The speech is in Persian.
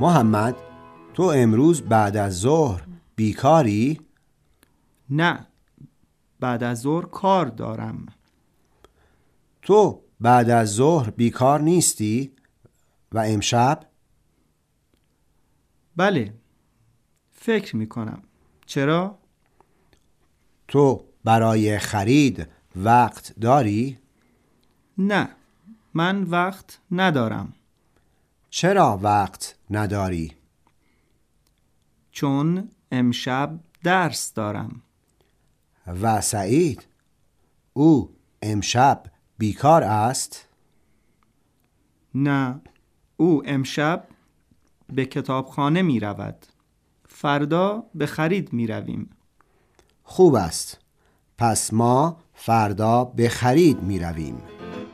محمد تو امروز بعد از ظهر بیکاری؟ نه بعد از ظهر کار دارم تو بعد از ظهر بیکار نیستی؟ و امشب؟ بله فکر می کنم چرا؟ تو برای خرید وقت داری؟ نه من وقت ندارم چرا وقت نداری؟ چون امشب درس دارم. و سعید او امشب بیکار است؟ نه او امشب به کتابخانه می رود. فردا به خرید می رویم. خوب است. پس ما فردا به خرید می رویم.